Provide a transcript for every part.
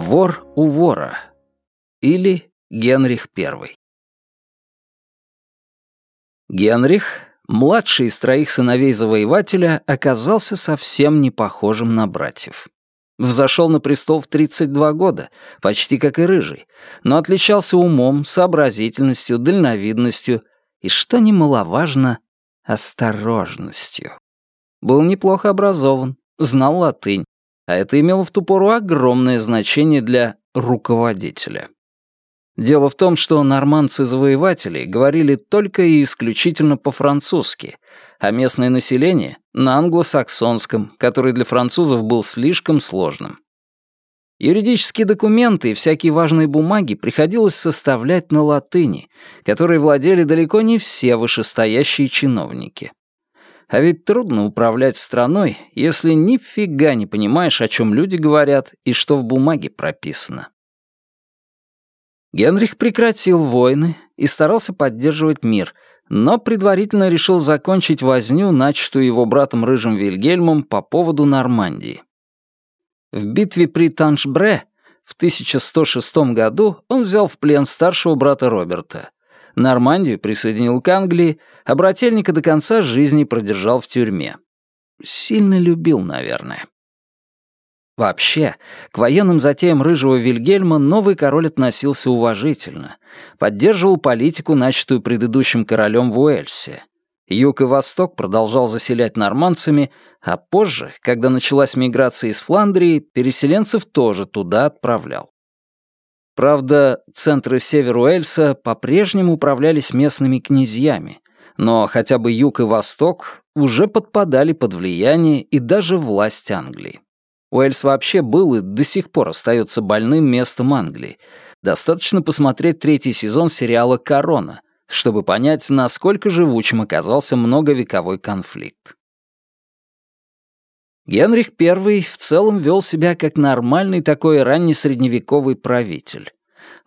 Вор у вора или Генрих I. Генрих, младший из троих сыновей завоевателя, оказался совсем не похожим на братьев. Взошел на престол в 32 года, почти как и Рыжий, но отличался умом, сообразительностью, дальновидностью и, что немаловажно, осторожностью. Был неплохо образован, знал латынь, а это имело в ту пору огромное значение для руководителя. Дело в том, что нормандцы-завоеватели говорили только и исключительно по-французски, а местное население — на англосаксонском, который для французов был слишком сложным. Юридические документы и всякие важные бумаги приходилось составлять на латыни, которой владели далеко не все вышестоящие чиновники. А ведь трудно управлять страной, если нифига не понимаешь, о чем люди говорят и что в бумаге прописано. Генрих прекратил войны и старался поддерживать мир, но предварительно решил закончить возню, начатую его братом Рыжим Вильгельмом по поводу Нормандии. В битве при Таншбре в 1106 году он взял в плен старшего брата Роберта. Нормандию присоединил к Англии, а брательника до конца жизни продержал в тюрьме. Сильно любил, наверное. Вообще, к военным затеям рыжего Вильгельма новый король относился уважительно, поддерживал политику, начатую предыдущим королем в Уэльсе. Юг и Восток продолжал заселять нормандцами, а позже, когда началась миграция из Фландрии, переселенцев тоже туда отправлял. Правда, центры север Уэльса по-прежнему управлялись местными князьями, но хотя бы юг и восток уже подпадали под влияние и даже власть Англии. Уэльс вообще был и до сих пор остается больным местом Англии. Достаточно посмотреть третий сезон сериала «Корона», чтобы понять, насколько живучим оказался многовековой конфликт. Генрих I в целом вел себя как нормальный такой раннесредневековый правитель.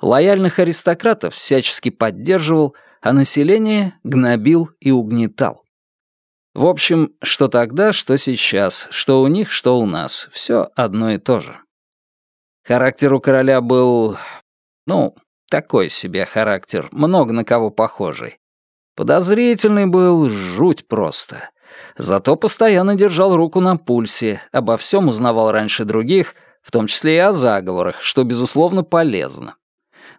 Лояльных аристократов всячески поддерживал, а население гнобил и угнетал. В общем, что тогда, что сейчас, что у них, что у нас, все одно и то же. Характер у короля был, ну, такой себе характер, много на кого похожий. Подозрительный был, жуть просто. Зато постоянно держал руку на пульсе, обо всем узнавал раньше других, в том числе и о заговорах, что, безусловно, полезно.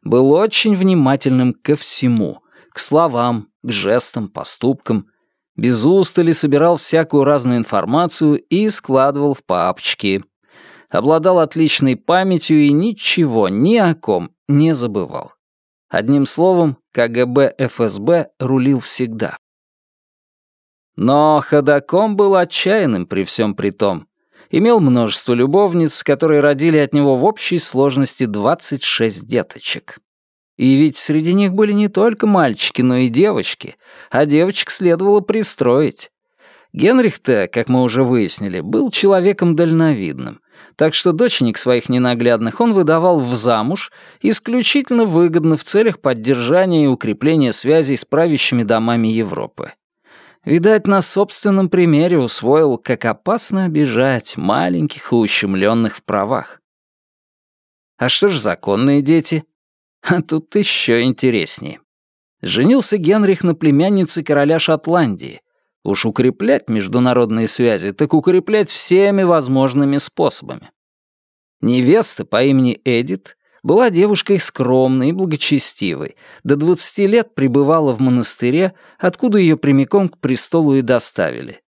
Был очень внимательным ко всему, к словам, к жестам, поступкам — без устали собирал всякую разную информацию и складывал в папочки. Обладал отличной памятью и ничего ни о ком не забывал. Одним словом, КГБ ФСБ рулил всегда. Но ходаком был отчаянным при всем при том. Имел множество любовниц, которые родили от него в общей сложности 26 деточек. И ведь среди них были не только мальчики, но и девочки, а девочек следовало пристроить. Генрих-то, как мы уже выяснили, был человеком дальновидным, так что доченик своих ненаглядных он выдавал в замуж исключительно выгодно в целях поддержания и укрепления связей с правящими домами Европы. Видать, на собственном примере усвоил, как опасно обижать маленьких и ущемленных в правах. А что ж законные дети? А тут еще интереснее. Женился Генрих на племяннице короля Шотландии. Уж укреплять международные связи, так укреплять всеми возможными способами. Невеста по имени Эдит была девушкой скромной и благочестивой. До 20 лет пребывала в монастыре, откуда ее прямиком к престолу и доставили.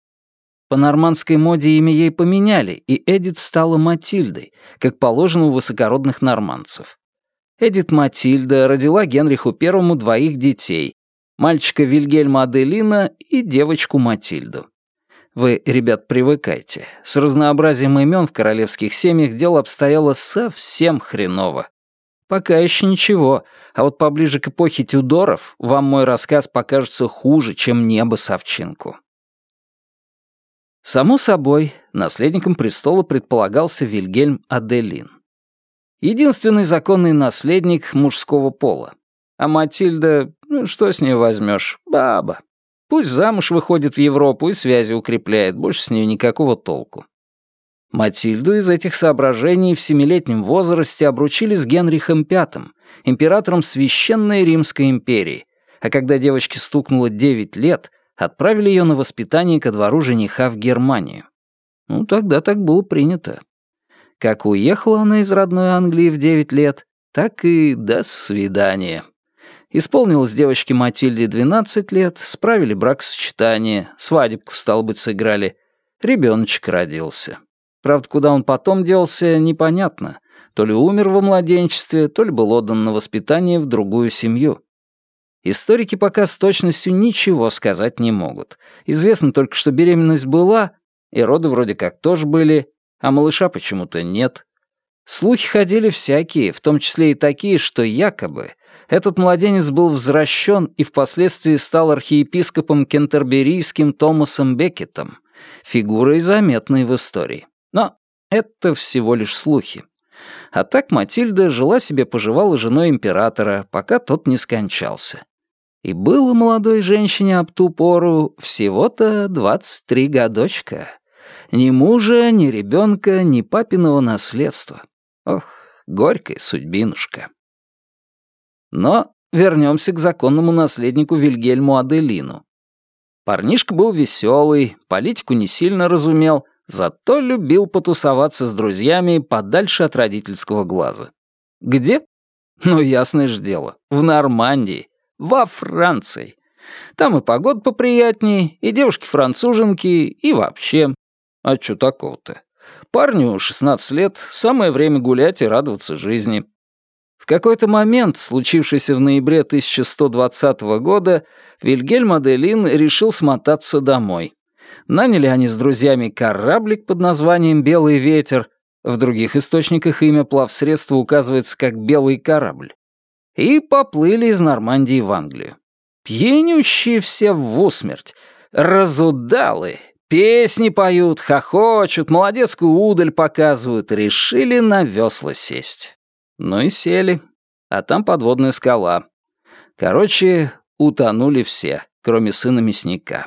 По нормандской моде имя ей поменяли, и Эдит стала Матильдой, как положено у высокородных нормандцев. Эдит Матильда родила Генриху Первому двоих детей, мальчика Вильгельма Аделина и девочку Матильду. Вы, ребят, привыкайте. С разнообразием имен в королевских семьях дело обстояло совсем хреново. Пока еще ничего, а вот поближе к эпохе Тюдоров вам мой рассказ покажется хуже, чем небо совчинку. Само собой, наследником престола предполагался Вильгельм Аделин. Единственный законный наследник мужского пола. А Матильда, ну что с нее возьмешь, баба. Пусть замуж выходит в Европу и связи укрепляет, больше с нее никакого толку. Матильду из этих соображений в семилетнем возрасте обручили с Генрихом V, императором Священной Римской империи, а когда девочке стукнуло 9 лет, отправили ее на воспитание ко двору жениха в Германию. Ну, тогда так было принято. Как уехала она из родной Англии в 9 лет, так и до свидания. Исполнилось девочке Матильде 12 лет, справили бракосочетание, свадебку, стало быть, сыграли. Ребеночек родился. Правда, куда он потом делся, непонятно. То ли умер во младенчестве, то ли был отдан на воспитание в другую семью. Историки пока с точностью ничего сказать не могут. Известно только, что беременность была, и роды вроде как тоже были, а малыша почему-то нет. Слухи ходили всякие, в том числе и такие, что якобы этот младенец был возвращен и впоследствии стал архиепископом кентерберийским Томасом Беккетом, фигурой заметной в истории. Это всего лишь слухи. А так Матильда жила себе поживала женой императора, пока тот не скончался. И было молодой женщине об ту пору всего-то 23 годочка. Ни мужа, ни ребенка, ни папиного наследства. Ох, горькая судьбинушка. Но вернемся к законному наследнику Вильгельму Аделину. Парнишка был веселый, политику не сильно разумел, зато любил потусоваться с друзьями подальше от родительского глаза. Где? Ну, ясное же дело, в Нормандии, во Франции. Там и погода поприятнее, и девушки-француженки, и вообще. А чё такого-то? Парню 16 лет, самое время гулять и радоваться жизни. В какой-то момент, случившийся в ноябре 1120 года, Вильгельм Аделин решил смотаться домой. Наняли они с друзьями кораблик под названием «Белый ветер», в других источниках имя плавсредства указывается как «белый корабль», и поплыли из Нормандии в Англию. Пьянющие все в усмерть, разудалы, песни поют, хохочут, молодецкую удаль показывают, решили на весла сесть. Ну и сели. А там подводная скала. Короче, утонули все, кроме сына мясника.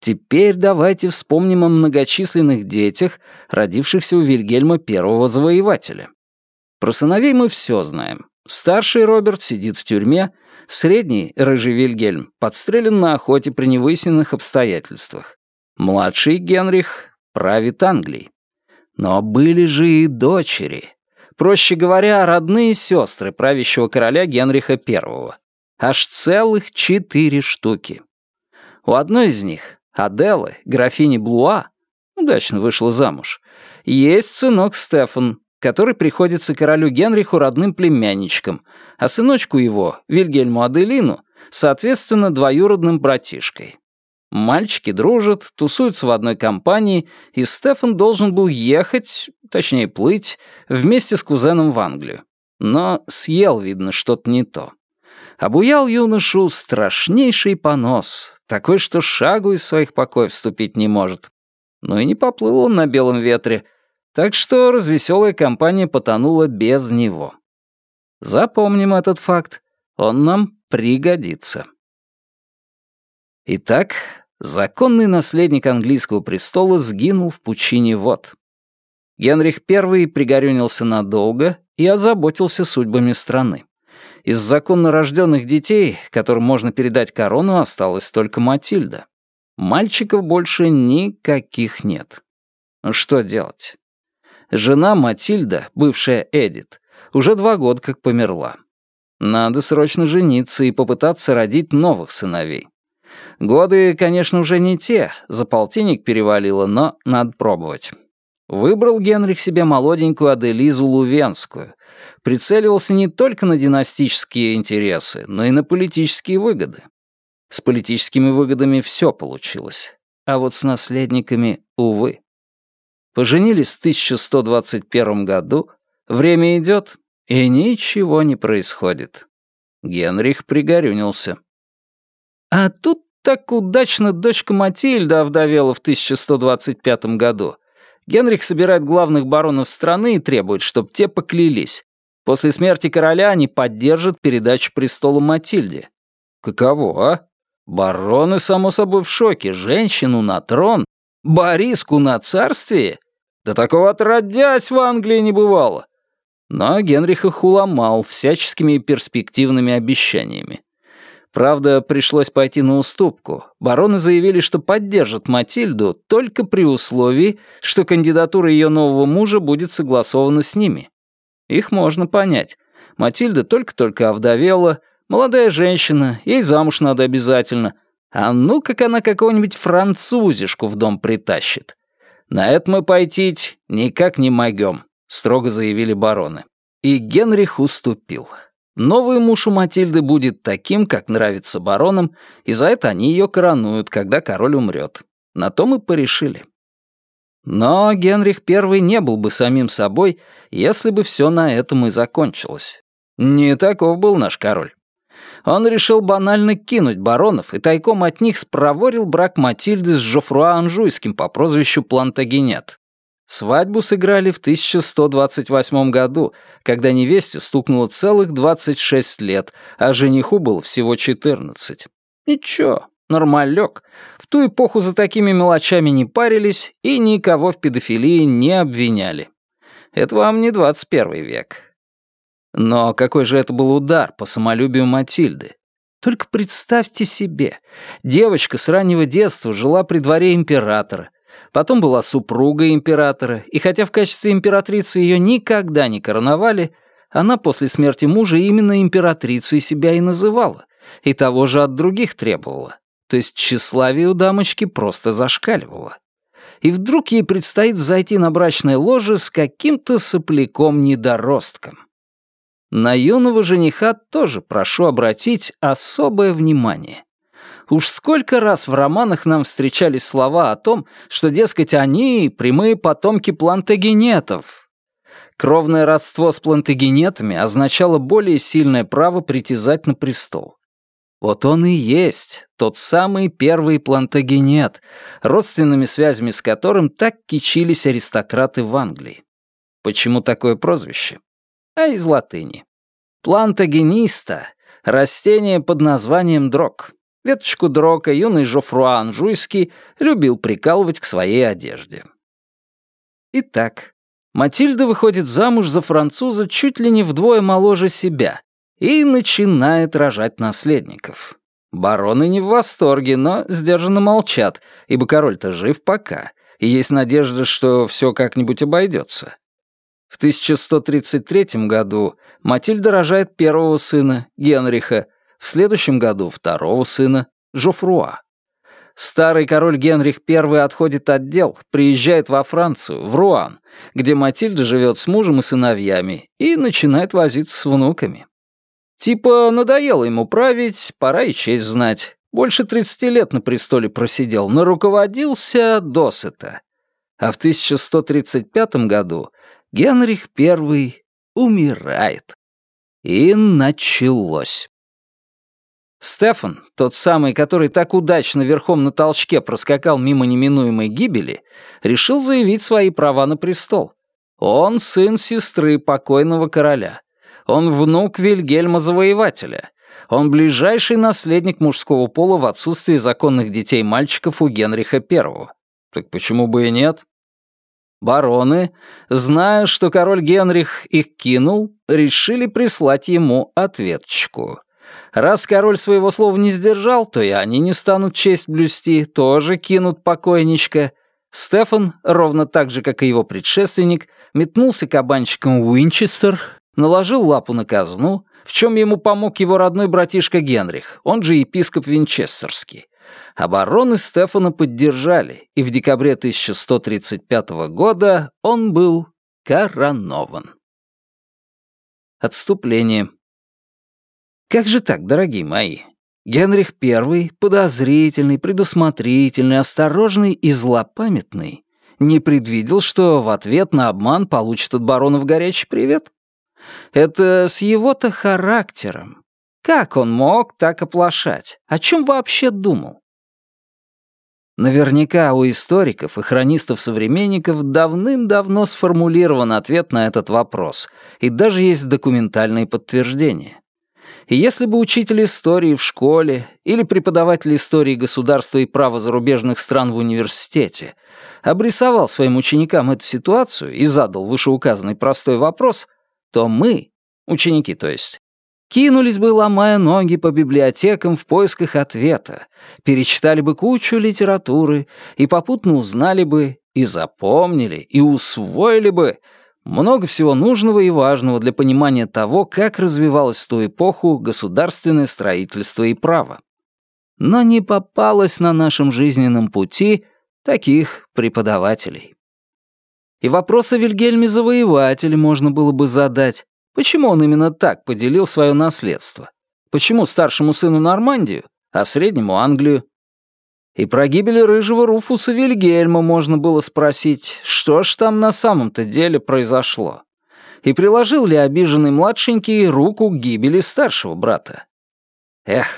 Теперь давайте вспомним о многочисленных детях, родившихся у Вильгельма Первого Завоевателя. Про сыновей мы все знаем. Старший Роберт сидит в тюрьме, средний, рыжий Вильгельм, подстрелен на охоте при невыясненных обстоятельствах. Младший Генрих правит Англией. Но были же и дочери. Проще говоря, родные сестры правящего короля Генриха I. Аж целых четыре штуки. У одной из них, Аделы, графини Блуа, удачно вышла замуж, есть сынок Стефан, который приходится королю Генриху родным племянничком, а сыночку его, Вильгельму Аделину, соответственно, двоюродным братишкой. Мальчики дружат, тусуются в одной компании, и Стефан должен был ехать, точнее плыть, вместе с кузеном в Англию. Но съел, видно, что-то не то. Обуял юношу страшнейший понос, такой, что шагу из своих покоев вступить не может. Ну и не поплыл он на белом ветре, так что развеселая компания потонула без него. Запомним этот факт, он нам пригодится. Итак, законный наследник английского престола сгинул в пучине вод. Генрих I пригорюнился надолго и озаботился судьбами страны. Из законно рожденных детей, которым можно передать корону, осталась только Матильда. Мальчиков больше никаких нет. Что делать? Жена Матильда, бывшая Эдит, уже два года как померла. Надо срочно жениться и попытаться родить новых сыновей. Годы, конечно, уже не те, за полтинник перевалило, но надо пробовать. Выбрал Генрих себе молоденькую Аделизу Лувенскую. Прицеливался не только на династические интересы, но и на политические выгоды. С политическими выгодами все получилось. А вот с наследниками, увы. Поженились в 1121 году, время идет, и ничего не происходит. Генрих пригорюнился. А тут так удачно дочка Матильда овдовела в 1125 году. Генрих собирает главных баронов страны и требует, чтобы те поклялись. После смерти короля они поддержат передачу престола Матильде. Каково, а? Бароны, само собой, в шоке. Женщину на трон Бориску на царствие? Да такого отродясь в Англии не бывало. Но Генрих их уломал всяческими перспективными обещаниями. Правда, пришлось пойти на уступку. Бароны заявили, что поддержат Матильду только при условии, что кандидатура ее нового мужа будет согласована с ними. Их можно понять. Матильда только-только овдовела, молодая женщина, ей замуж надо обязательно. А ну, как она какого-нибудь французишку в дом притащит. На это мы пойти никак не могем, строго заявили бароны. И Генрих уступил. Новый муж у Матильды будет таким, как нравится баронам, и за это они ее коронуют, когда король умрет. На то мы порешили. Но Генрих I не был бы самим собой, если бы все на этом и закончилось. Не таков был наш король. Он решил банально кинуть баронов и тайком от них спроворил брак Матильды с Жофруа Анжуйским по прозвищу Плантагенет. Свадьбу сыграли в 1128 году, когда невесте стукнуло целых 26 лет, а жениху было всего 14. Ничего, нормалек. В ту эпоху за такими мелочами не парились и никого в педофилии не обвиняли. Это вам не 21 век. Но какой же это был удар по самолюбию Матильды? Только представьте себе, девочка с раннего детства жила при дворе императора, Потом была супруга императора, и хотя в качестве императрицы ее никогда не короновали, она после смерти мужа именно императрицей себя и называла, и того же от других требовала. То есть тщеславие у дамочки просто зашкаливало. И вдруг ей предстоит зайти на брачное ложе с каким-то сопляком-недоростком. На юного жениха тоже прошу обратить особое внимание. Уж сколько раз в романах нам встречались слова о том, что, дескать, они — прямые потомки плантагенетов. Кровное родство с плантагенетами означало более сильное право притязать на престол. Вот он и есть тот самый первый плантагенет, родственными связями с которым так кичились аристократы в Англии. Почему такое прозвище? А из латыни. Плантагениста — растение под названием дрог. Веточку дрока юный Жофруа Анжуйский любил прикалывать к своей одежде. Итак, Матильда выходит замуж за француза чуть ли не вдвое моложе себя и начинает рожать наследников. Бароны не в восторге, но сдержанно молчат, ибо король-то жив пока, и есть надежда, что все как-нибудь обойдется. В 1133 году Матильда рожает первого сына, Генриха, в следующем году второго сына, Жофруа. Старый король Генрих I отходит от дел, приезжает во Францию, в Руан, где Матильда живет с мужем и сыновьями, и начинает возиться с внуками. Типа надоело ему править, пора и честь знать. Больше 30 лет на престоле просидел, но руководился досыта. А в 1135 году Генрих I умирает. И началось. Стефан, тот самый, который так удачно верхом на толчке проскакал мимо неминуемой гибели, решил заявить свои права на престол. Он сын сестры покойного короля. Он внук Вильгельма Завоевателя. Он ближайший наследник мужского пола в отсутствии законных детей-мальчиков у Генриха I. Так почему бы и нет? Бароны, зная, что король Генрих их кинул, решили прислать ему ответчику. Раз король своего слова не сдержал, то и они не станут честь блюсти, тоже кинут покойничка. Стефан, ровно так же, как и его предшественник, метнулся кабанчиком в Уинчестер, наложил лапу на казну, в чем ему помог его родной братишка Генрих, он же епископ Винчестерский. Обороны Стефана поддержали, и в декабре 1135 года он был коронован. Отступление. Как же так, дорогие мои? Генрих I, подозрительный, предусмотрительный, осторожный и злопамятный, не предвидел, что в ответ на обман получит от баронов горячий привет? Это с его-то характером. Как он мог так оплошать? О чем вообще думал? Наверняка у историков и хронистов-современников давным-давно сформулирован ответ на этот вопрос, и даже есть документальные подтверждения. И если бы учитель истории в школе или преподаватель истории государства и права зарубежных стран в университете обрисовал своим ученикам эту ситуацию и задал вышеуказанный простой вопрос, то мы, ученики то есть, кинулись бы, ломая ноги по библиотекам в поисках ответа, перечитали бы кучу литературы и попутно узнали бы и запомнили, и усвоили бы много всего нужного и важного для понимания того, как развивалось в ту эпоху государственное строительство и право. Но не попалось на нашем жизненном пути таких преподавателей. И вопросы о Вильгельме Завоевателе можно было бы задать. Почему он именно так поделил свое наследство? Почему старшему сыну Нормандию, а среднему Англию? И про гибель рыжего Руфуса Вильгельма можно было спросить, что ж там на самом-то деле произошло. И приложил ли обиженный младшенький руку к гибели старшего брата. Эх,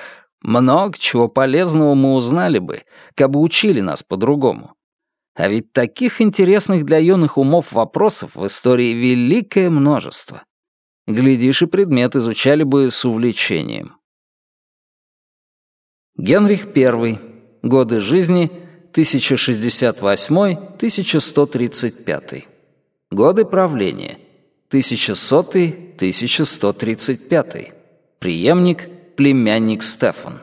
много чего полезного мы узнали бы, как бы учили нас по-другому. А ведь таких интересных для юных умов вопросов в истории великое множество. Глядишь, и предмет изучали бы с увлечением. Генрих I Годы жизни 1068-1135. Годы правления 1100-1135. Приемник, племянник Стефан.